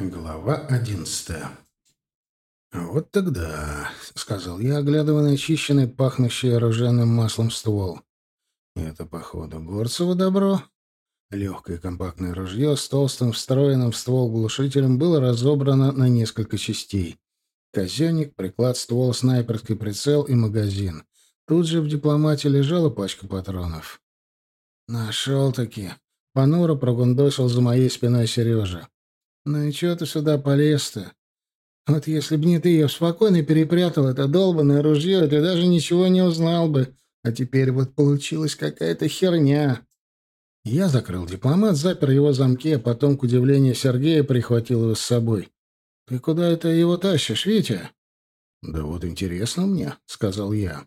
Глава одиннадцатая. «Вот тогда», — сказал я, оглядывая начищенный, пахнущий оружейным маслом ствол. «Это, походу, Горцево добро». Легкое компактное ружье с толстым встроенным в ствол глушителем было разобрано на несколько частей. Казенник, приклад ствола, снайперский прицел и магазин. Тут же в дипломате лежала пачка патронов. «Нашел-таки», — понуро прогундосил за моей спиной Сережа. «Ну и чего ты сюда полез-то? Вот если б не ты, я спокойно перепрятал это долбанное ружье, ты даже ничего не узнал бы. А теперь вот получилась какая-то херня». Я закрыл дипломат, запер его замки, а потом, к удивлению Сергея, прихватил его с собой. «Ты куда это его тащишь, Витя?» «Да вот интересно мне», — сказал я.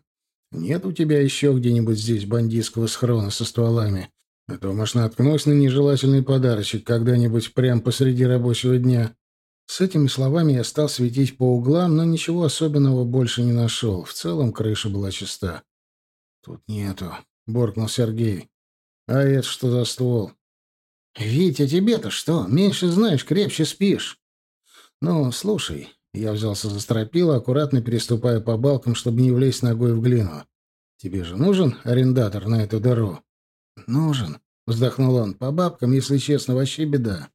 «Нет у тебя еще где-нибудь здесь бандитского схрона со стволами? А то, может, наткнусь на нежелательный подарочек когда-нибудь прямо посреди рабочего дня. С этими словами я стал светить по углам, но ничего особенного больше не нашел. В целом крыша была чиста. «Тут нету», — буркнул Сергей. «А это что за ствол?» «Витя, тебе-то что? Меньше знаешь, крепче спишь». «Ну, слушай», — я взялся за стропила, аккуратно переступая по балкам, чтобы не влезть ногой в глину. «Тебе же нужен арендатор на эту дыру?» «Нужен», — вздохнул он. «По бабкам, если честно, вообще беда.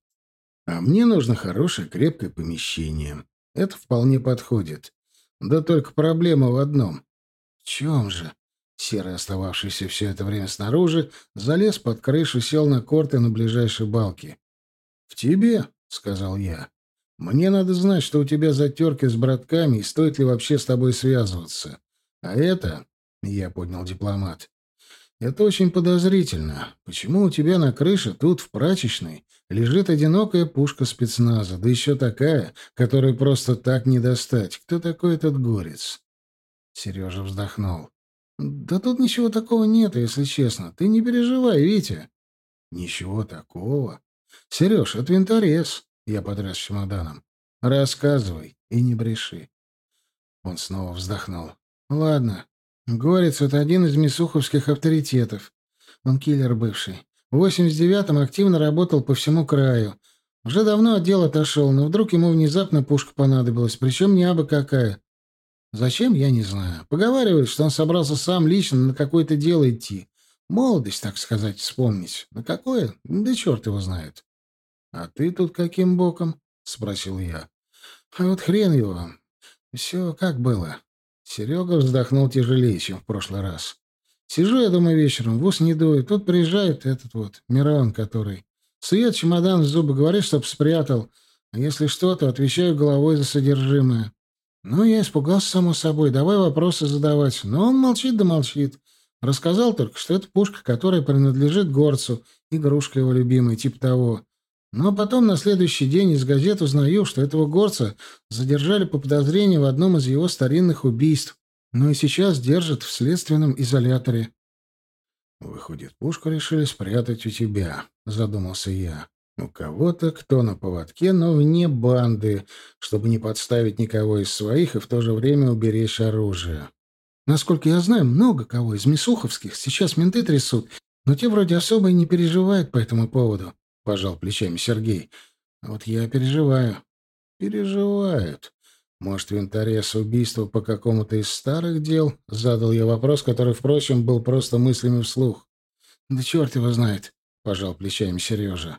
А мне нужно хорошее крепкое помещение. Это вполне подходит. Да только проблема в одном». «В чем же?» Серый, остававшийся все это время снаружи, залез под крышу, сел на корты на ближайшей балке. «В тебе», — сказал я. «Мне надо знать, что у тебя затерки с братками, и стоит ли вообще с тобой связываться. А это...» — я поднял дипломат. Это очень подозрительно. Почему у тебя на крыше, тут, в прачечной, лежит одинокая пушка спецназа, да еще такая, которую просто так не достать? Кто такой этот горец?» Сережа вздохнул. «Да тут ничего такого нет, если честно. Ты не переживай, Витя». «Ничего такого. Сереж, это винторез», — я потряс чемоданом. «Рассказывай и не бреши». Он снова вздохнул. «Ладно, Горец — это один из мисуховских авторитетов. Он киллер бывший. В 89-м активно работал по всему краю. Уже давно отдел отошел, но вдруг ему внезапно пушка понадобилась, причем не абы какая. Зачем, я не знаю. Поговаривают, что он собрался сам лично на какое-то дело идти. Молодость, так сказать, вспомнить. На какое? Да черт его знает. — А ты тут каким боком? — спросил я. — А вот хрен его. Все как было. Серега вздохнул тяжелее, чем в прошлый раз. Сижу я дома вечером, в ус не дует. Тут приезжает этот вот, Мирон, который. Сует чемодан в зубы, говорит, чтоб спрятал. А если что, то отвечаю головой за содержимое. Ну, я испугался, само собой, давай вопросы задавать. Но он молчит да молчит. Рассказал только, что это пушка, которая принадлежит горцу, игрушка его любимая, типа того. Но потом на следующий день из газет узнаю, что этого горца задержали по подозрению в одном из его старинных убийств, но и сейчас держат в следственном изоляторе. «Выходит, пушку решили спрятать у тебя», — задумался я. «У кого-то, кто на поводке, но вне банды, чтобы не подставить никого из своих и в то же время уберечь оружие. Насколько я знаю, много кого из Мисуховских сейчас менты трясут, но те вроде особо и не переживают по этому поводу пожал плечами Сергей. А вот я переживаю. Переживают. Может, винторез убийства по какому-то из старых дел? Задал я вопрос, который, впрочем, был просто мыслями вслух. Да черт его знает, пожал плечами Сережа.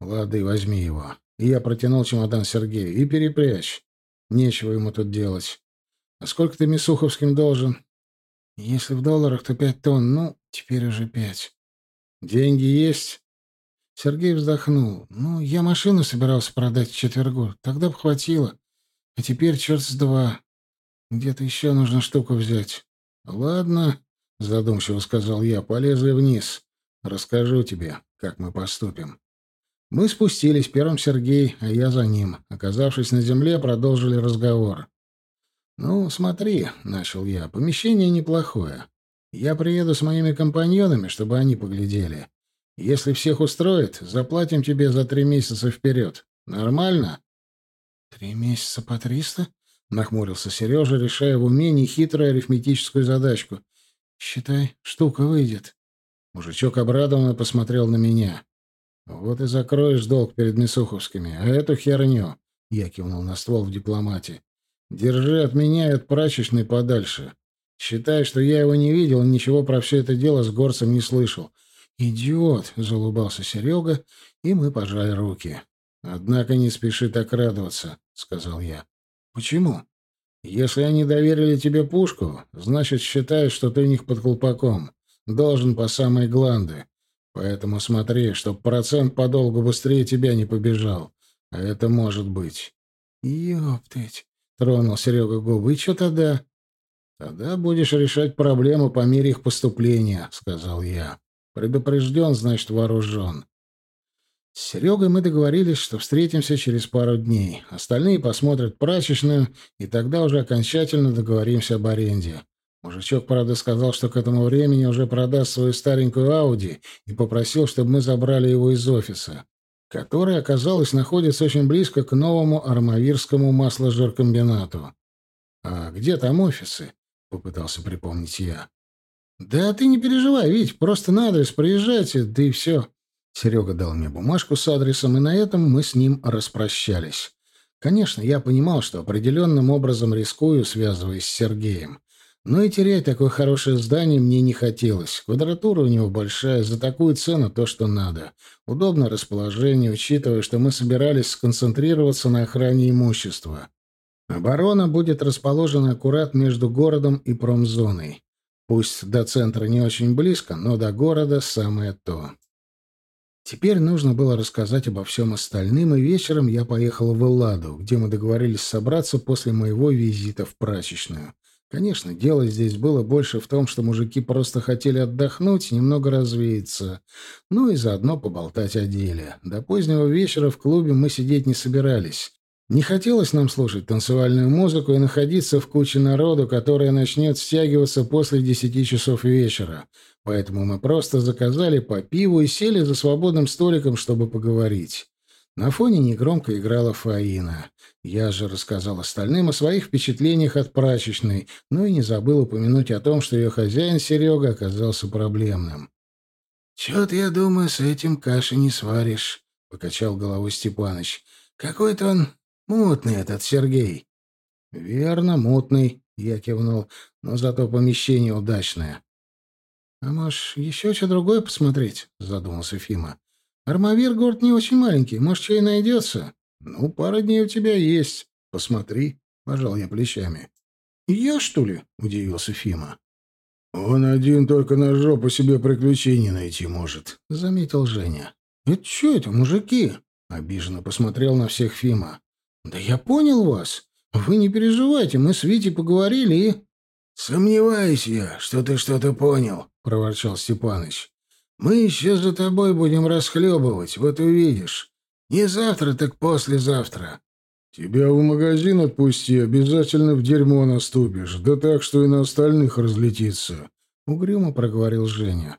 Лады, возьми его. И я протянул чемодан Сергею. И перепрячь. Нечего ему тут делать. А сколько ты Мисуховским должен? Если в долларах, то пять тонн. Ну, теперь уже пять. Деньги есть? Сергей вздохнул. «Ну, я машину собирался продать в четвергу. Тогда бы хватило. А теперь черт с два. Где-то еще нужно штуку взять». «Ладно», — задумчиво сказал я, — «полезли вниз. Расскажу тебе, как мы поступим». Мы спустились, первым Сергей, а я за ним. Оказавшись на земле, продолжили разговор. «Ну, смотри», — начал я, — «помещение неплохое. Я приеду с моими компаньонами, чтобы они поглядели. Если всех устроит, заплатим тебе за три месяца вперед. Нормально?» «Три месяца по триста?» — нахмурился Сережа, решая в уме нехитрую арифметическую задачку. «Считай, штука выйдет». Мужичок обрадованно посмотрел на меня. Вот и закроешь долг перед Мисуховскими. А эту херню, — я кивнул на ствол в дипломате, — держи от меня и от прачечной подальше. Считай, что я его не видел и ничего про все это дело с горцем не слышал. «Идиот!» — залыбался Серега, и мы пожали руки. «Однако не спеши так радоваться», — сказал я. «Почему?» «Если они доверили тебе пушку, значит, считают, что ты у них под колпаком. Должен по самой гланды. Поэтому смотри, чтоб процент подолгу быстрее тебя не побежал. А это может быть». «Ёптыть!» — тронул Серега губы. «И что тогда?» «Тогда будешь решать проблему по мере их поступления», — сказал я. «Предупрежден, значит, вооружен. С Серегой мы договорились, что встретимся через пару дней. Остальные посмотрят прачечную, и тогда уже окончательно договоримся об аренде. Мужичок, правда, сказал, что к этому времени уже продаст свою старенькую Ауди и попросил, чтобы мы забрали его из офиса, который, оказалось, находится очень близко к новому армавирскому масложиркомбинату. «А где там офисы?» — попытался припомнить я. «Да ты не переживай, Вить, просто на адрес приезжайте, да и все. Серега дал мне бумажку с адресом, и на этом мы с ним распрощались. Конечно, я понимал, что определенным образом рискую, связываясь с Сергеем. Но и терять такое хорошее здание мне не хотелось. Квадратура у него большая, за такую цену то, что надо. Удобное расположение, учитывая, что мы собирались сконцентрироваться на охране имущества. Оборона будет расположена аккурат между городом и промзоной. Пусть до центра не очень близко, но до города самое то. Теперь нужно было рассказать обо всем остальным, и вечером я поехал в Элладу, где мы договорились собраться после моего визита в прачечную. Конечно, дело здесь было больше в том, что мужики просто хотели отдохнуть, немного развеяться, ну и заодно поболтать о деле. До позднего вечера в клубе мы сидеть не собирались. Не хотелось нам слушать танцевальную музыку и находиться в куче народу, которая начнет стягиваться после десяти часов вечера. Поэтому мы просто заказали по пиву и сели за свободным столиком, чтобы поговорить. На фоне негромко играла Фаина. Я же рассказал остальным о своих впечатлениях от прачечной, но и не забыл упомянуть о том, что ее хозяин Серега оказался проблемным. «Чё-то, я думаю, с этим каши не сваришь», — покачал головой Степаныч. «Какой-то он Мутный этот Сергей. Верно, мутный, я кивнул, но зато помещение удачное. А может, еще что другое посмотреть? Задумался Фима. Армавир город не очень маленький, может, что и найдется. Ну, пара дней у тебя есть. Посмотри, пожал я плечами. Я, что ли? Удивился Фима. «Он один только на жопу себе приключений найти может», — заметил Женя. «Это что это, мужики?» — обиженно посмотрел на всех Фима. «Да я понял вас. Вы не переживайте, мы с Витей поговорили и...» «Сомневаюсь я, что ты что-то понял», — проворчал Степаныч. «Мы еще за тобой будем расхлебывать, вот увидишь. Не завтра, так послезавтра». «Тебя в магазин отпусти, обязательно в дерьмо наступишь, да так, что и на остальных разлетится», — угрюмо проговорил Женя.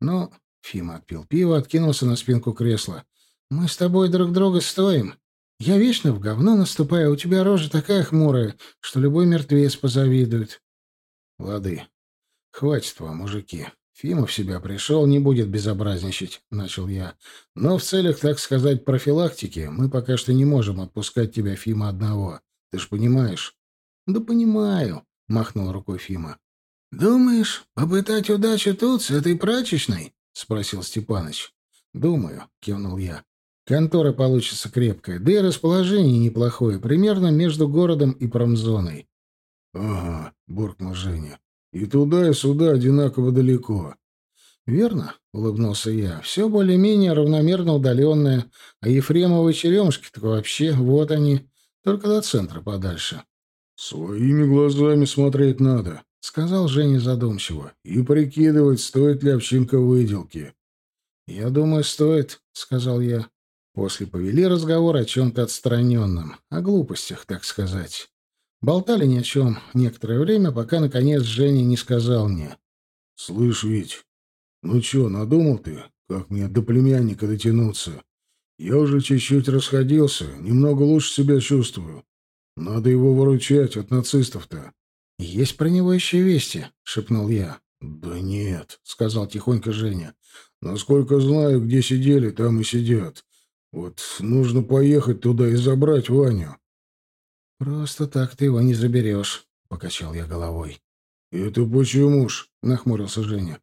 «Ну...» — Фима отпил пиво, откинулся на спинку кресла. «Мы с тобой друг друга стоим. Я вечно в говно наступаю, у тебя рожа такая хмурая, что любой мертвец позавидует. Лады. Хватит вам, мужики. Фима в себя пришел, не будет безобразничать, — начал я. Но в целях, так сказать, профилактики мы пока что не можем отпускать тебя, Фима, одного. Ты ж понимаешь? Да понимаю, — махнул рукой Фима. Думаешь, попытать удачу тут, с этой прачечной? — спросил Степаныч. Думаю, — кивнул я. Контора получится крепкая, да и расположение неплохое, примерно между городом и промзоной. — Ага, — буркнул Женя. — И туда, и сюда одинаково далеко. — Верно, — улыбнулся я. — Все более-менее равномерно удаленное, а Ефремовы черемушки так вообще, вот они, только до центра подальше. — Своими глазами смотреть надо, — сказал Женя задумчиво. — И прикидывать, стоит ли овчинка выделки. — Я думаю, стоит, — сказал я. После повели разговор о чем-то отстраненном, о глупостях, так сказать. Болтали ни о чем некоторое время, пока, наконец, Женя не сказал мне. — Слышь, Вить, ну че, надумал ты, как мне до племянника дотянуться? Я уже чуть-чуть расходился, немного лучше себя чувствую. Надо его выручать от нацистов-то. — Есть про него еще вести, — шепнул я. — Да нет, — сказал тихонько Женя. Насколько знаю, где сидели, там и сидят. Вот нужно поехать туда и забрать Ваню. Просто так ты его не заберешь, покачал я головой. Это почему ж? нахмурился Женя.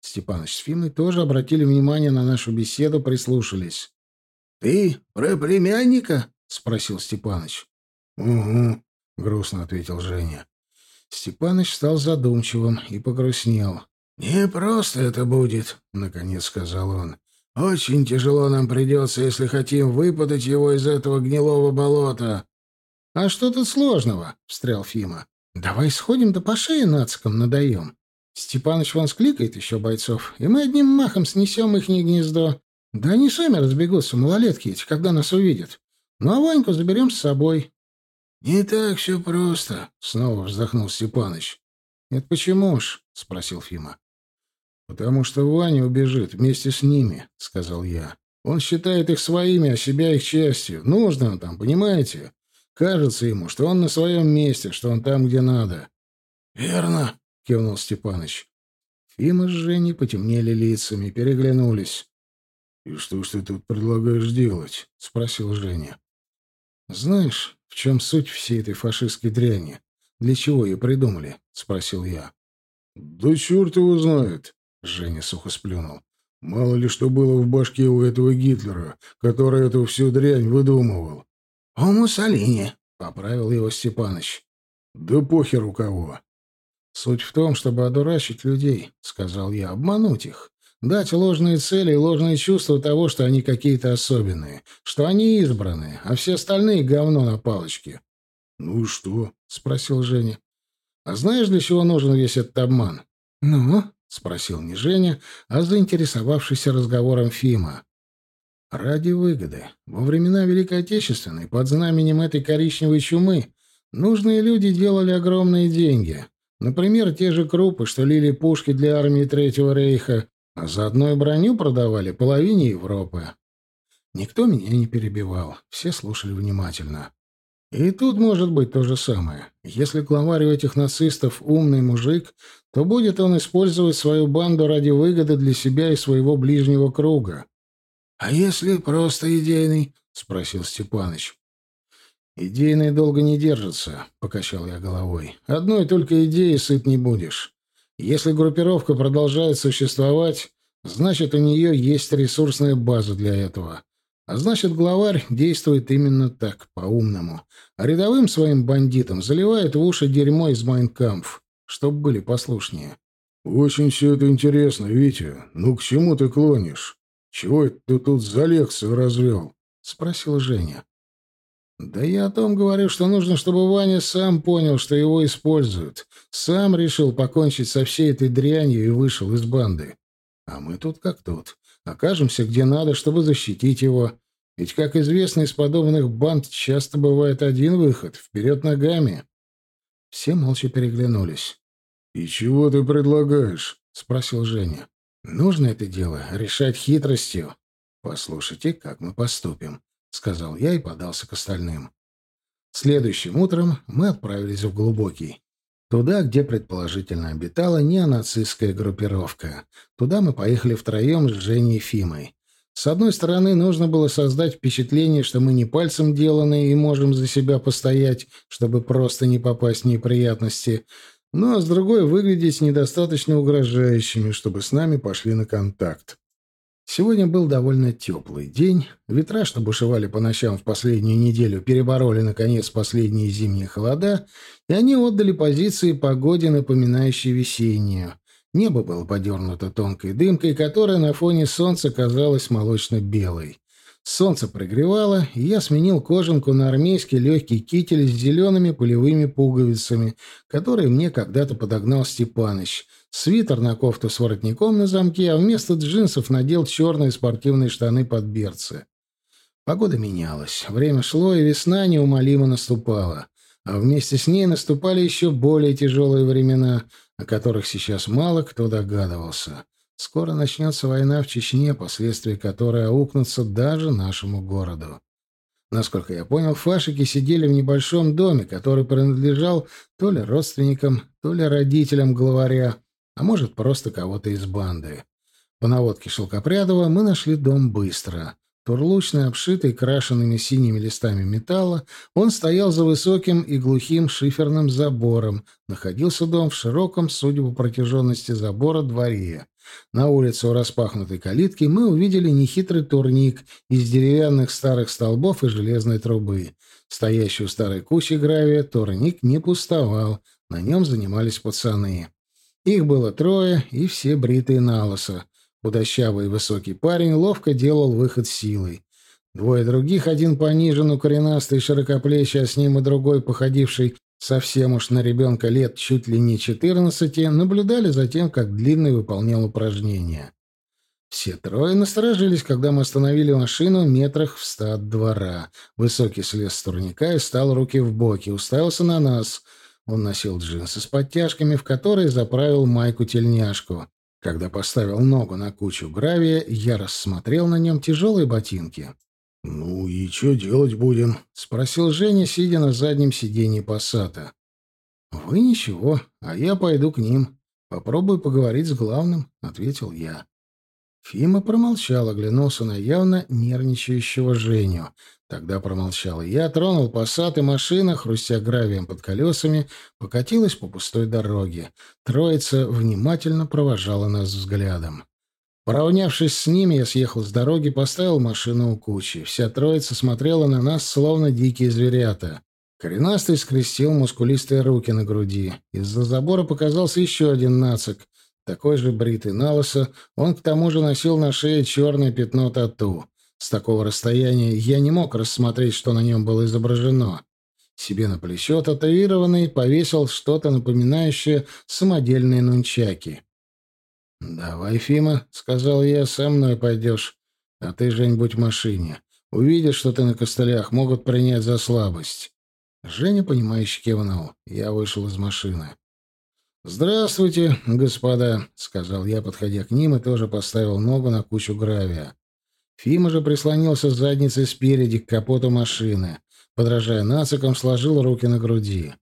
Степаныч с Фимой тоже обратили внимание на нашу беседу, прислушались. «Ты про племянника?» — спросил Степаныч. «Угу», — грустно ответил Женя. Степаныч стал задумчивым и погрустнел. «Не просто это будет», — наконец сказал он. «Очень тяжело нам придется, если хотим выпадать его из этого гнилого болота». «А что тут сложного?» — встрял Фима. «Давай сходим да по шее нацикам надаем. Степаныч вон скликает еще бойцов, и мы одним махом снесем их гнездо. Да они сами разбегутся, малолетки эти, когда нас увидят. Ну а Ваньку заберем с собой». «Не так все просто», — снова вздохнул Степаныч. «Это почему ж?» — спросил Фима. «Потому что Ваня убежит вместе с ними», — сказал я. «Он считает их своими, а себя их частью. Нужно он там, понимаете? Кажется ему, что он на своем месте, что он там, где надо». «Верно», — кивнул Степаныч. Фима с Женей потемнели лицами, переглянулись. «И что ж ты тут предлагаешь делать?» — спросил Женя. «Знаешь, в чем суть всей этой фашистской дряни? Для чего ее придумали?» — спросил я. «Да черт его знает!» — Женя сухо сплюнул. «Мало ли что было в башке у этого Гитлера, который эту всю дрянь выдумывал». «О Муссолини!» — поправил его Степаныч. «Да похер у кого!» «Суть в том, чтобы одурачить людей», — сказал я, — «обмануть их, дать ложные цели и ложные чувства того, что они какие-то особенные, что они избранные, а все остальные — говно на палочке». «Ну и что?» — спросил Женя. «А знаешь, для чего нужен весь этот обман?» «Ну?» — спросил не Женя, а заинтересовавшийся разговором Фима. «Ради выгоды. Во времена Великой Отечественной, под знаменем этой коричневой чумы, нужные люди делали огромные деньги. Например, те же крупы, что лили пушки для армии Третьего Рейха, а заодно и броню продавали половине Европы. Никто меня не перебивал, все слушали внимательно. И тут может быть то же самое. Если главарь у этих нацистов умный мужик, то будет он использовать свою банду ради выгоды для себя и своего ближнего круга. — А если просто идейный? — спросил Степаныч. — Идейные долго не держатся, — покачал я головой. — Одной только идеи сыт не будешь. Если группировка продолжает существовать, значит, у нее есть ресурсная база для этого. А значит, главарь действует именно так, по-умному. А рядовым своим бандитам заливает в уши дерьмо из Майнкампф, чтоб были послушнее. «Очень все это интересно, Витя. Ну, к чему ты клонишь? Чего это ты тут за лекцию развел?» — спросил Женя. «Да я о том говорю, что нужно, чтобы Ваня сам понял, что его используют. Сам решил покончить со всей этой дрянью и вышел из банды. А мы тут как тут. Окажемся где надо, чтобы защитить его. Ведь, как известно, из подобных банд часто бывает один выход — вперед ногами. Все молча переглянулись. «И чего ты предлагаешь?» — спросил Женя. «Нужно это дело решать хитростью. Послушайте, как мы поступим», — сказал я и подался к остальным. Следующим утром мы отправились в Глубокий. Туда, где предположительно обитала неонацистская группировка. Туда мы поехали втроем с Женей Фимой. С одной стороны, нужно было создать впечатление, что мы не пальцем деланы и можем за себя постоять, чтобы просто не попасть в неприятности, ну а с другой — выглядеть недостаточно угрожающими, чтобы с нами пошли на контакт. Сегодня был довольно теплый день. Ветра, что бушевали по ночам в последнюю неделю, перебороли, наконец, последние зимние холода, и они отдали позиции погоде, напоминающей весеннюю. Небо было подернуто тонкой дымкой, которая на фоне солнца казалась молочно-белой. Солнце прогревало, и я сменил кожанку на армейский легкий китель с зелеными полевыми пуговицами, который мне когда-то подогнал Степаныч — свитер на кофту с воротником на замке, а вместо джинсов надел черные спортивные штаны под берцы. Погода менялась. Время шло, и весна неумолимо наступала. А вместе с ней наступали еще более тяжелые времена, о которых сейчас мало кто догадывался. Скоро начнется война в Чечне, последствия которой аукнутся даже нашему городу. Насколько я понял, фашики сидели в небольшом доме, который принадлежал то ли родственникам, то ли родителям главаря, а может, просто кого-то из банды. По наводке Шелкопрядова мы нашли дом быстро. Турлучный, обшитый крашенными синими листами металла, он стоял за высоким и глухим шиферным забором. Находился дом в широком, судя по протяженности забора, дворе. На улице у распахнутой калитки мы увидели нехитрый турник из деревянных старых столбов и железной трубы. Стоящий у старой кучи гравия турник не пустовал, на нем занимались пацаны. Их было трое, и все бритые на лысо. Худощавый высокий парень ловко делал выход силой. Двое других, один пониже, но коренастый, широкоплечий, а с ним и другой, походивший совсем уж на ребенка лет чуть ли не четырнадцати, наблюдали за тем, как Длинный выполнял упражнения. Все трое насторожились, когда мы остановили машину метрах в ста от двора. Высокий слез с турника и стал руки в боки, уставился на нас. Он носил джинсы с подтяжками, в которые заправил майку-тельняшку. Когда поставил ногу на кучу гравия, я рассмотрел на нем тяжелые ботинки. «Ну и что делать будем?» — спросил Женя, сидя на заднем сиденье пассата. «Вы ничего, а я пойду к ним. Попробую поговорить с главным», — ответил я. Фима промолчал, оглянулся на явно нервничающего Женю. Тогда промолчал я, тронул посад, и машина, хрустя гравием под колесами, покатилась по пустой дороге. Троица внимательно провожала нас взглядом. Поравнявшись с ними, я съехал с дороги, поставил машину у кучи. Вся троица смотрела на нас, словно дикие зверята. Коренастый скрестил мускулистые руки на груди. Из-за забора показался еще один нацик. Такой же бритый налысо, он к тому же носил на шее черное пятно тату. С такого расстояния я не мог рассмотреть, что на нем было изображено. Себе на плечо татуированный повесил что-то напоминающее самодельные нунчаки. «Давай, Фима», — сказал я, — «со мной пойдешь. А ты, Жень, будь в машине. Увидишь, что ты на костылях, могут принять за слабость». Женя, понимающе кивнул. Я вышел из машины. «Здравствуйте, господа», — сказал я, подходя к ним, и тоже поставил ногу на кучу гравия. Фима же прислонился с задницей спереди к капоту машины. Подражая нацикам, сложил руки на груди.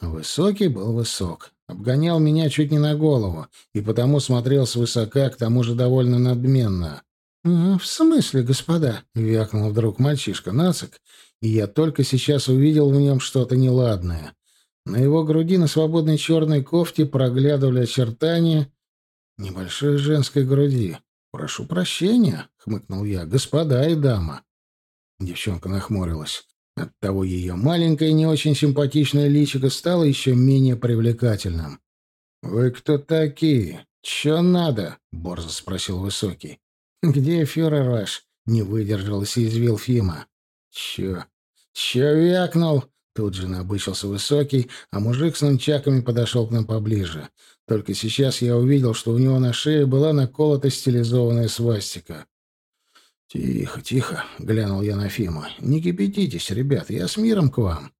Высокий был высок. Обгонял меня чуть не на голову, и потому смотрел свысока, к тому же довольно надменно. «А, «В смысле, господа?» — вякнул вдруг мальчишка нацик, и я только сейчас увидел в нем что-то неладное. На его груди на свободной черной кофте проглядывали очертания небольшой женской груди. «Прошу прощения», — хмыкнул я, — «господа и дама». Девчонка нахмурилась. Оттого ее маленькое, не очень симпатичное личико стало еще менее привлекательным. «Вы кто такие? Че надо?» — борзо спросил Высокий. «Где фюрер ваш?» — не выдержал и съязвил Фима. «Че? Че вякнул?» Тут же набычился Высокий, а мужик с нунчаками подошел к нам поближе. Только сейчас я увидел, что у него на шее была наколота стилизованная свастика. «Тихо, тихо», — глянул я на Фима. «Не кипятитесь, ребят, я с миром к вам».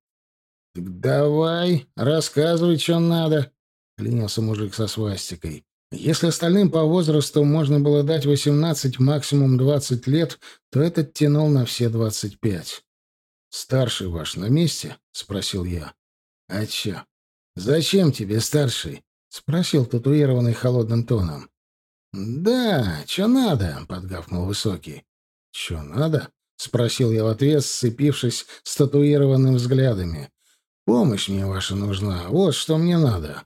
«Так давай, рассказывай, что надо», — клянился мужик со свастикой. Если остальным по возрасту можно было dать восемнадцать, максимум двадцать лет, то этот тянул на все двадцать пять. «Старший ваш на месте?» — спросил я. «А чё? Зачем тебе старший?» — спросил татуированный холодным тоном. «Да, чё надо?» — подгавкнул Высокий. «Чё надо?» — спросил я в ответ, сцепившись с татуированным взглядами. «Помощь мне ваша нужна. Вот что мне надо».